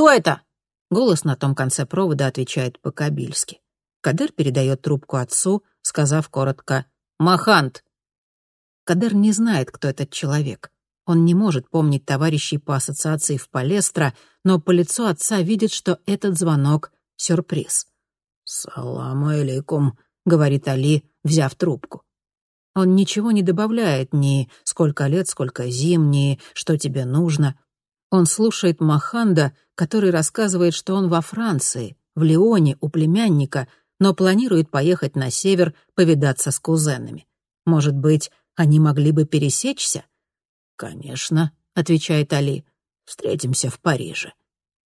«Кто это?» Голос на том конце провода отвечает по-кабильски. Кадер передает трубку отцу, сказав коротко «Махант». Кадер не знает, кто этот человек. Он не может помнить товарищей по ассоциации в Палестро, но по лицу отца видит, что этот звонок — сюрприз. «Салам алейкум», — говорит Али, взяв трубку. Он ничего не добавляет, ни сколько лет, сколько зим, ни что тебе нужно. Он слушает Маханда, который рассказывает, что он во Франции, в Лионе, у племянника, но планирует поехать на север повидаться с кузенами. Может быть, они могли бы пересечься? «Конечно», — отвечает Али, — «встретимся в Париже».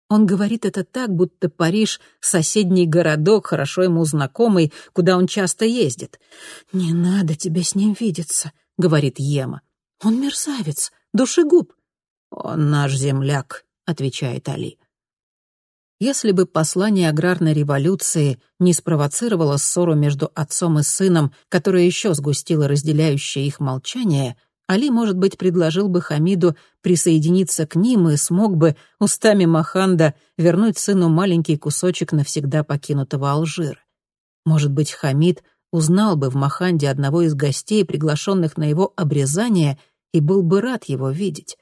Он говорит это так, будто Париж — соседний городок, хорошо ему знакомый, куда он часто ездит. «Не надо тебе с ним видеться», — говорит Ема. «Он мерзавец, душегуб». «Он наш земляк», — отвечает Али. Если бы послание аграрной революции не спровоцировало ссору между отцом и сыном, которая еще сгустила разделяющее их молчание — Али, может быть, предложил бы Хамиду присоединиться к ним и смог бы устами Маханда вернуть сыну маленький кусочек навсегда покинутого Алжира. Может быть, Хамид узнал бы в Маханде одного из гостей, приглашенных на его обрезание, и был бы рад его видеть.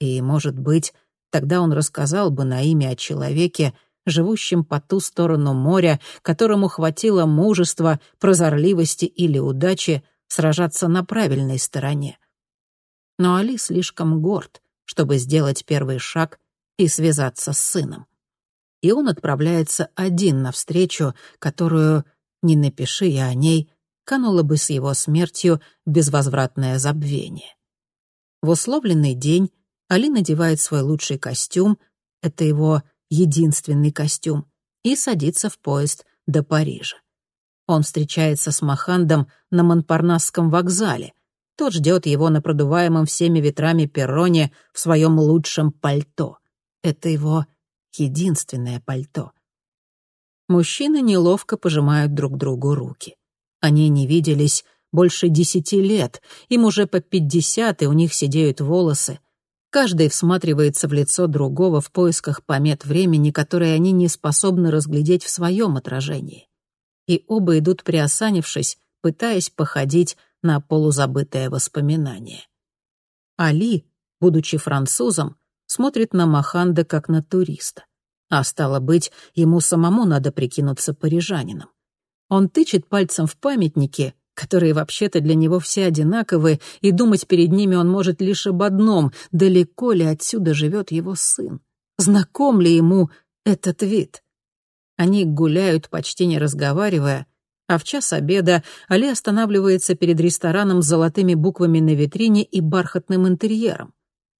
И, может быть, тогда он рассказал бы на имя о человеке, живущем по ту сторону моря, которому хватило мужества, прозорливости или удачи сражаться на правильной стороне но Али слишком горд, чтобы сделать первый шаг и связаться с сыном. И он отправляется один навстречу, которую, не напиши я о ней, канула бы с его смертью безвозвратное забвение. В условленный день Али надевает свой лучший костюм, это его единственный костюм, и садится в поезд до Парижа. Он встречается с Махандом на Монпарнасском вокзале, тот ждет его на продуваемом всеми ветрами перроне в своем лучшем пальто. Это его единственное пальто. Мужчины неловко пожимают друг другу руки. Они не виделись больше десяти лет, им уже по пятьдесят, и у них сидеют волосы. Каждый всматривается в лицо другого в поисках помет времени, которые они не способны разглядеть в своем отражении. И оба идут приосанившись, пытаясь походить на полузабытое воспоминание. Али, будучи французом, смотрит на Маханда как на туриста. А стало быть, ему самому надо прикинуться парижанином. Он тычет пальцем в памятники, которые вообще-то для него все одинаковы, и думать перед ними он может лишь об одном — далеко ли отсюда живет его сын? Знаком ли ему этот вид? Они гуляют, почти не разговаривая, а в час обеда Али останавливается перед рестораном с золотыми буквами на витрине и бархатным интерьером.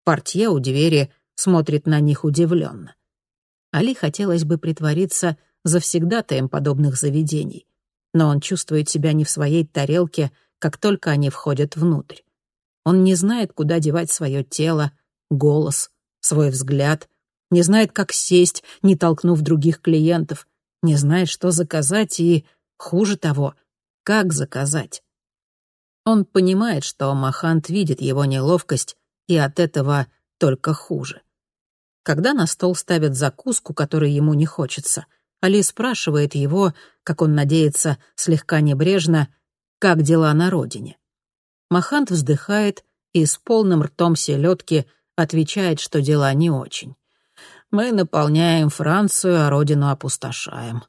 Портье у двери смотрит на них удивленно. Али хотелось бы притвориться завсегдатаем подобных заведений, но он чувствует себя не в своей тарелке, как только они входят внутрь. Он не знает, куда девать свое тело, голос, свой взгляд, не знает, как сесть, не толкнув других клиентов, не знает, что заказать и Хуже того, как заказать? Он понимает, что Махант видит его неловкость, и от этого только хуже. Когда на стол ставят закуску, которой ему не хочется, Али спрашивает его, как он надеется, слегка небрежно, как дела на родине. Махант вздыхает и с полным ртом селедки отвечает, что дела не очень. «Мы наполняем Францию, а родину опустошаем.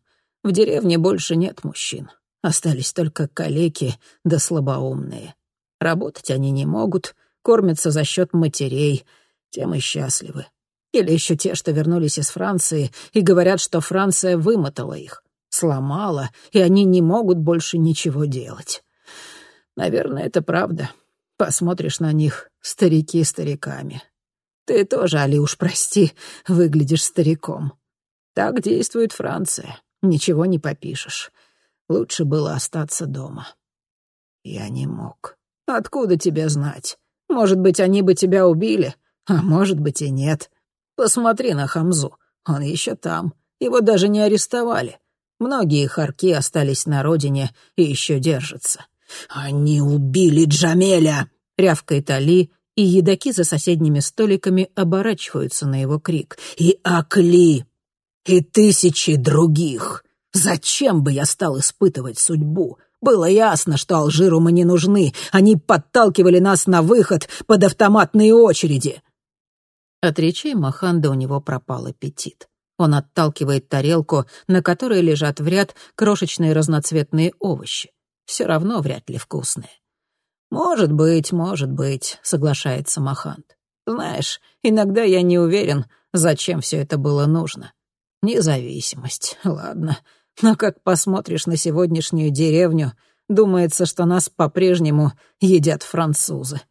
В деревне больше нет мужчин. Остались только калеки да слабоумные. Работать они не могут, кормятся за счет матерей, тем и счастливы. Или еще те, что вернулись из Франции и говорят, что Франция вымотала их, сломала, и они не могут больше ничего делать. Наверное, это правда. Посмотришь на них, старики стариками. Ты тоже, Али, уж прости, выглядишь стариком. Так действует Франция. Ничего не попишешь. Лучше было остаться дома. Я не мог. Откуда тебе знать? Может быть, они бы тебя убили, а может быть и нет. Посмотри на Хамзу. Он еще там. Его даже не арестовали. Многие харки остались на родине и еще держатся. «Они убили Джамеля!» — рявкает Али, и и едоки за соседними столиками оборачиваются на его крик. «И Акли! И тысячи других! Зачем бы я стал испытывать судьбу? Было ясно, что Алжиру мы не нужны. Они подталкивали нас на выход под автоматные очереди!» От речей Маханда у него пропал аппетит. Он отталкивает тарелку, на которой лежат в ряд крошечные разноцветные овощи. Все равно вряд ли вкусные. «Может быть, может быть», — соглашается Махант. «Знаешь, иногда я не уверен, зачем все это было нужно. Независимость, ладно. Но как посмотришь на сегодняшнюю деревню, думается, что нас по-прежнему едят французы.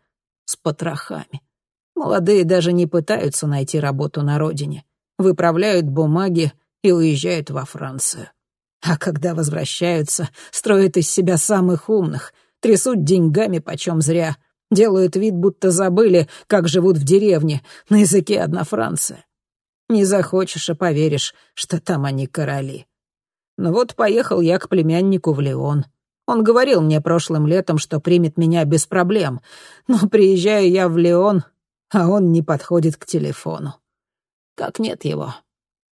С потрохами. Молодые даже не пытаются найти работу на родине. Выправляют бумаги и уезжают во Францию. А когда возвращаются, строят из себя самых умных — трясут деньгами почем зря, делают вид, будто забыли, как живут в деревне, на языке одна Франция. Не захочешь, а поверишь, что там они короли. Ну вот поехал я к племяннику в Леон. Он говорил мне прошлым летом, что примет меня без проблем, но приезжаю я в Леон, а он не подходит к телефону. Как нет его?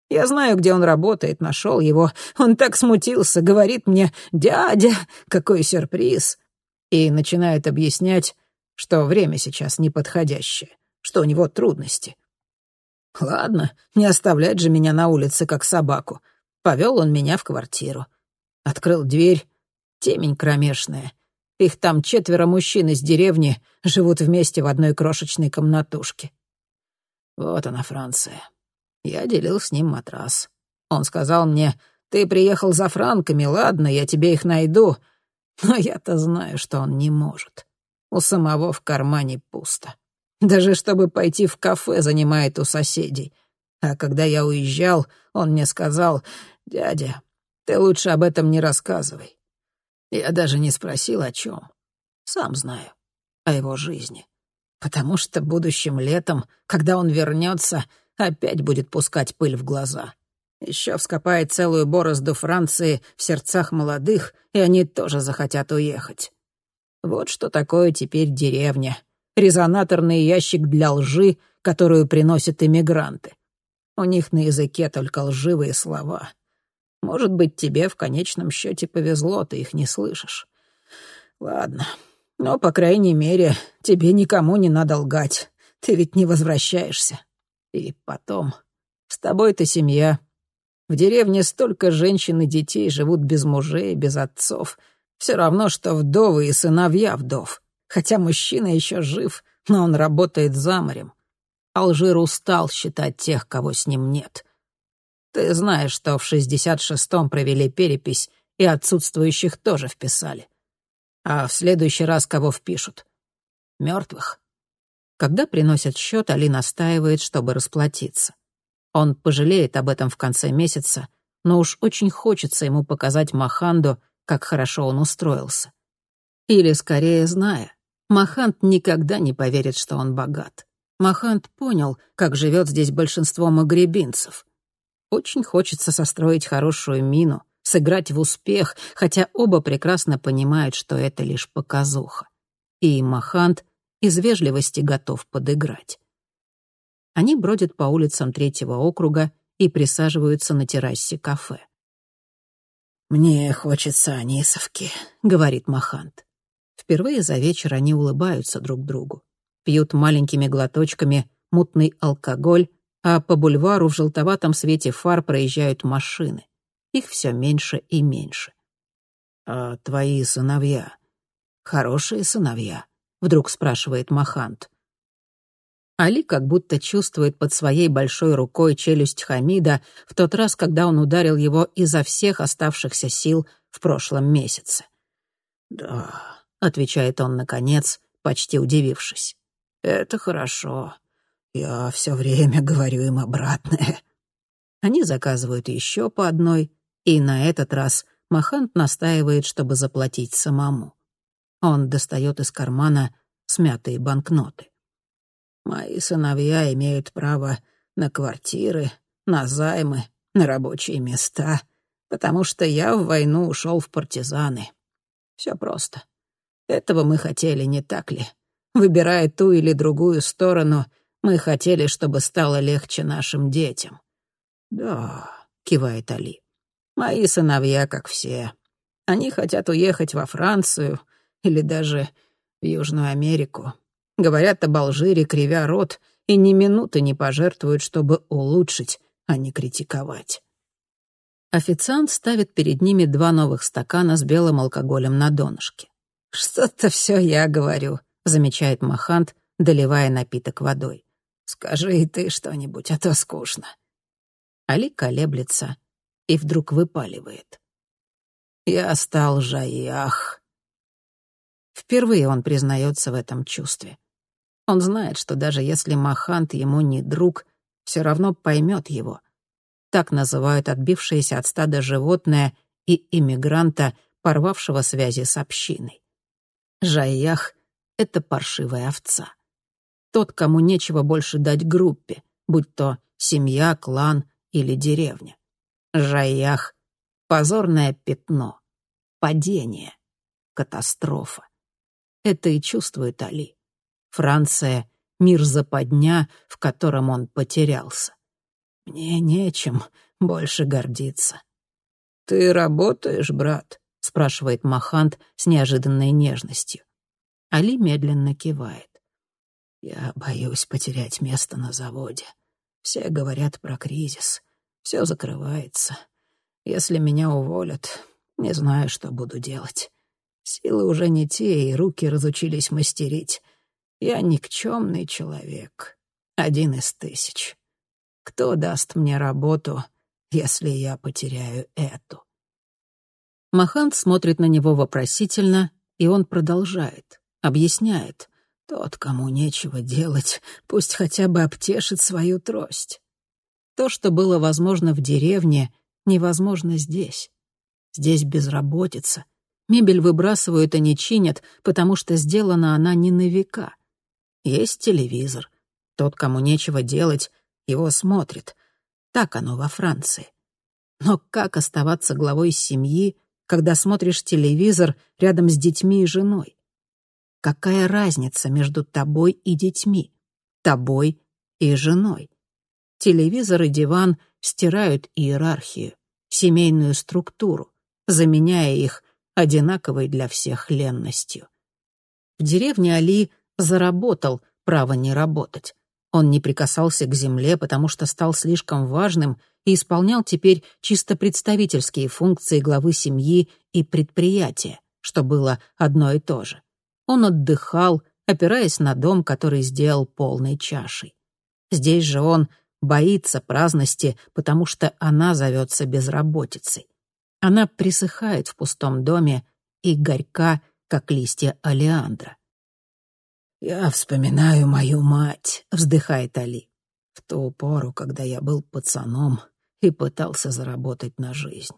Я знаю, где он работает, нашел его. Он так смутился, говорит мне, «Дядя, какой сюрприз!» и начинает объяснять, что время сейчас неподходящее, что у него трудности. Ладно, не оставлять же меня на улице, как собаку. Повел он меня в квартиру. Открыл дверь, темень кромешная. Их там четверо мужчин из деревни живут вместе в одной крошечной комнатушке. Вот она, Франция. Я делил с ним матрас. Он сказал мне, «Ты приехал за франками, ладно, я тебе их найду, но я-то знаю, что он не может. У самого в кармане пусто. Даже чтобы пойти в кафе занимает у соседей. А когда я уезжал, он мне сказал, «Дядя, ты лучше об этом не рассказывай». Я даже не спросил, о чем. Сам знаю. О его жизни. Потому что будущим летом, когда он вернется, опять будет пускать пыль в глаза. Еще вскопает целую борозду Франции в сердцах молодых, и они тоже захотят уехать. Вот что такое теперь деревня. Резонаторный ящик для лжи, которую приносят иммигранты. У них на языке только лживые слова. Может быть, тебе в конечном счете повезло, ты их не слышишь. Ладно, но, по крайней мере, тебе никому не надо лгать. Ты ведь не возвращаешься. И потом, с тобой-то семья, в деревне столько женщин и детей живут без мужей, без отцов. Все равно, что вдовы и сыновья вдов. Хотя мужчина еще жив, но он работает за морем. Алжир устал считать тех, кого с ним нет. Ты знаешь, что в 66-м провели перепись, и отсутствующих тоже вписали. А в следующий раз кого впишут? Мертвых. Когда приносят счет, Али настаивает, чтобы расплатиться. Он пожалеет об этом в конце месяца, но уж очень хочется ему показать Маханду, как хорошо он устроился. Или, скорее, зная, Маханд никогда не поверит, что он богат. Маханд понял, как живет здесь большинство магребинцев. Очень хочется состроить хорошую мину, сыграть в успех, хотя оба прекрасно понимают, что это лишь показуха. И Маханд из вежливости готов подыграть. Они бродят по улицам третьего округа и присаживаются на террасе кафе. «Мне хочется анисовки», — говорит Махант. Впервые за вечер они улыбаются друг другу, пьют маленькими глоточками мутный алкоголь, а по бульвару в желтоватом свете фар проезжают машины. Их все меньше и меньше. «А твои сыновья? Хорошие сыновья?» — вдруг спрашивает Махант. Али как будто чувствует под своей большой рукой челюсть Хамида в тот раз, когда он ударил его изо всех оставшихся сил в прошлом месяце. «Да», — отвечает он наконец, почти удивившись. «Это хорошо. Я все время говорю им обратное». Они заказывают еще по одной, и на этот раз Махант настаивает, чтобы заплатить самому. Он достает из кармана смятые банкноты. Мои сыновья имеют право на квартиры, на займы, на рабочие места, потому что я в войну ушел в партизаны. Все просто. Этого мы хотели, не так ли? Выбирая ту или другую сторону, мы хотели, чтобы стало легче нашим детям. «Да», — кивает Али, — «мои сыновья, как все. Они хотят уехать во Францию или даже в Южную Америку. Говорят об Алжире, кривя рот, и ни минуты не пожертвуют, чтобы улучшить, а не критиковать». Официант ставит перед ними два новых стакана с белым алкоголем на донышке. «Что-то все я говорю», — замечает Махант, доливая напиток водой. «Скажи и ты что-нибудь, а то скучно». Али колеблется и вдруг выпаливает. «Я стал Жаях». Впервые он признается в этом чувстве. Он знает, что даже если Махант ему не друг, все равно поймет его. Так называют отбившееся от стада животное и иммигранта, порвавшего связи с общиной. Жаях — это паршивая овца. Тот, кому нечего больше дать группе, будь то семья, клан или деревня. Жаях — позорное пятно, падение, катастрофа. Это и чувствует Али. Франция — мир западня, в котором он потерялся. Мне нечем больше гордиться. «Ты работаешь, брат?» — спрашивает Махант с неожиданной нежностью. Али медленно кивает. «Я боюсь потерять место на заводе. Все говорят про кризис. Все закрывается. Если меня уволят, не знаю, что буду делать. Силы уже не те, и руки разучились мастерить. Я никчемный человек. Один из тысяч. Кто даст мне работу, если я потеряю эту?» Махант смотрит на него вопросительно, и он продолжает, объясняет. Тот, кому нечего делать, пусть хотя бы обтешит свою трость. То, что было возможно в деревне, невозможно здесь. Здесь безработица. Мебель выбрасывают и не чинят, потому что сделана она не на века. Есть телевизор. Тот, кому нечего делать, его смотрит. Так оно во Франции. Но как оставаться главой семьи, когда смотришь телевизор рядом с детьми и женой? Какая разница между тобой и детьми, тобой и женой? Телевизор и диван стирают иерархию, семейную структуру, заменяя их одинаковой для всех ленностью. В деревне Али заработал право не работать. Он не прикасался к земле, потому что стал слишком важным и исполнял теперь чисто представительские функции главы семьи и предприятия, что было одно и то же. Он отдыхал, опираясь на дом, который сделал полной чашей. Здесь же он боится праздности, потому что она зовется безработицей. Она присыхает в пустом доме и горька, как листья олеандра. «Я вспоминаю мою мать», — вздыхает Али. «В ту пору, когда я был пацаном и пытался заработать на жизнь.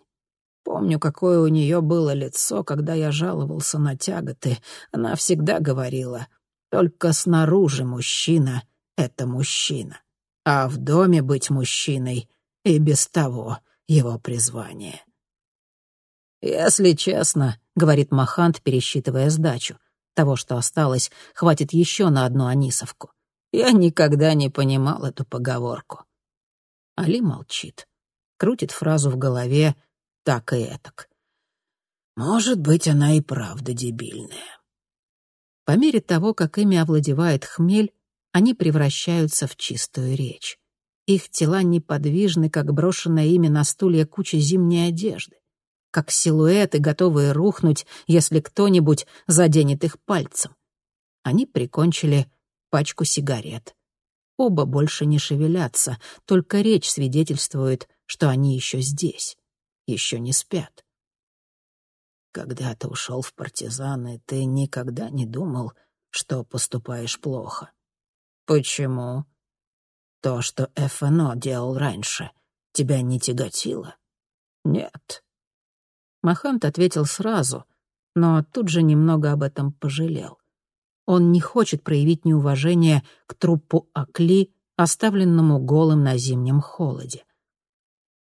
Помню, какое у нее было лицо, когда я жаловался на тяготы. Она всегда говорила, только снаружи мужчина — это мужчина, а в доме быть мужчиной и без того его призвание». «Если честно», — говорит Махант, пересчитывая сдачу, — того, что осталось, хватит еще на одну анисовку. Я никогда не понимал эту поговорку. Али молчит, крутит фразу в голове так и этак. Может быть, она и правда дебильная. По мере того, как ими овладевает хмель, они превращаются в чистую речь. Их тела неподвижны, как брошенная ими на стулья куча зимней одежды как силуэты, готовые рухнуть, если кто-нибудь заденет их пальцем. Они прикончили пачку сигарет. Оба больше не шевелятся, только речь свидетельствует, что они еще здесь, еще не спят. Когда ты ушел в партизаны, ты никогда не думал, что поступаешь плохо. Почему? То, что ФНО делал раньше, тебя не тяготило? Нет. Махант ответил сразу, но тут же немного об этом пожалел. Он не хочет проявить неуважение к трупу Акли, оставленному голым на зимнем холоде.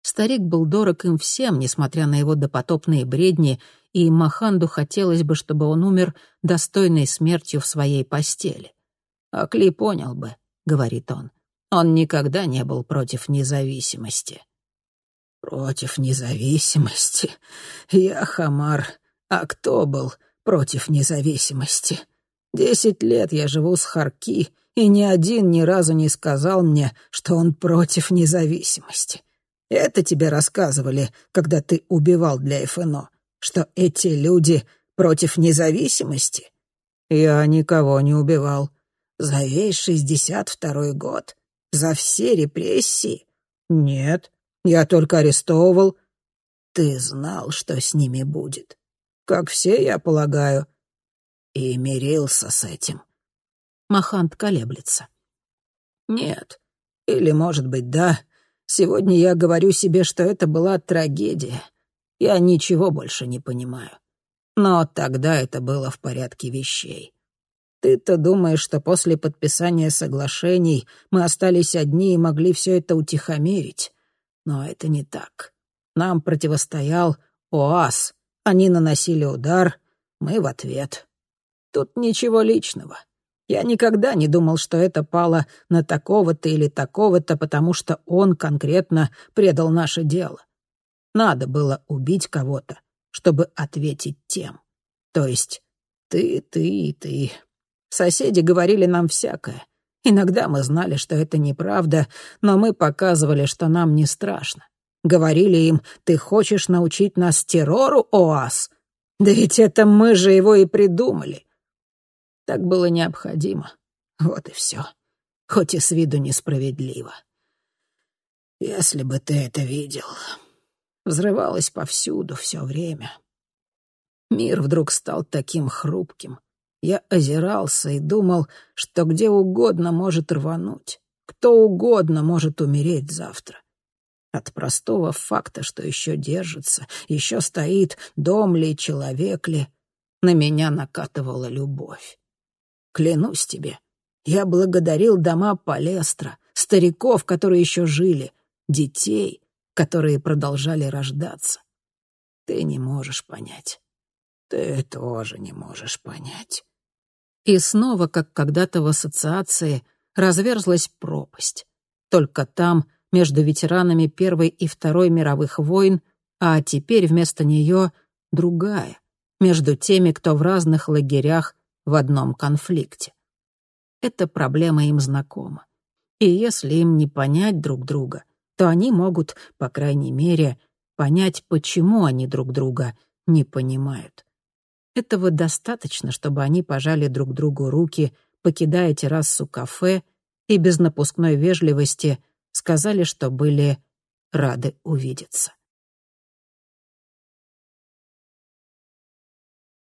Старик был дорог им всем, несмотря на его допотопные бредни, и Маханду хотелось бы, чтобы он умер достойной смертью в своей постели. «Акли понял бы», — говорит он. «Он никогда не был против независимости». «Против независимости? Я Хамар. А кто был против независимости? Десять лет я живу с Харки, и ни один ни разу не сказал мне, что он против независимости. Это тебе рассказывали, когда ты убивал для ФНО, что эти люди против независимости? Я никого не убивал. За весь шестьдесят второй год? За все репрессии? Нет, я только арестовывал. Ты знал, что с ними будет. Как все, я полагаю. И мирился с этим. Махант колеблется. Нет. Или, может быть, да. Сегодня я говорю себе, что это была трагедия. Я ничего больше не понимаю. Но тогда это было в порядке вещей. Ты-то думаешь, что после подписания соглашений мы остались одни и могли все это утихомирить. Но это не так. Нам противостоял ОАС. Они наносили удар, мы в ответ. Тут ничего личного. Я никогда не думал, что это пало на такого-то или такого-то, потому что он конкретно предал наше дело. Надо было убить кого-то, чтобы ответить тем. То есть ты, ты и ты. Соседи говорили нам всякое. Иногда мы знали, что это неправда, но мы показывали, что нам не страшно. Говорили им, ты хочешь научить нас террору, ОАС? Да ведь это мы же его и придумали. Так было необходимо. Вот и все. Хоть и с виду несправедливо. Если бы ты это видел. Взрывалось повсюду все время. Мир вдруг стал таким хрупким. Я озирался и думал, что где угодно может рвануть. Кто угодно может умереть завтра. От простого факта, что еще держится, еще стоит, дом ли, человек ли, на меня накатывала любовь. Клянусь тебе, я благодарил дома Палестра, стариков, которые еще жили, детей, которые продолжали рождаться. Ты не можешь понять. Ты тоже не можешь понять. И снова, как когда-то в ассоциации, разверзлась пропасть. Только там, между ветеранами Первой и Второй мировых войн, а теперь вместо нее другая, между теми, кто в разных лагерях в одном конфликте. Эта проблема им знакома. И если им не понять друг друга, то они могут, по крайней мере, понять, почему они друг друга не понимают. Этого достаточно, чтобы они пожали друг другу руки, покидая террасу кафе, и без напускной вежливости сказали, что были рады увидеться.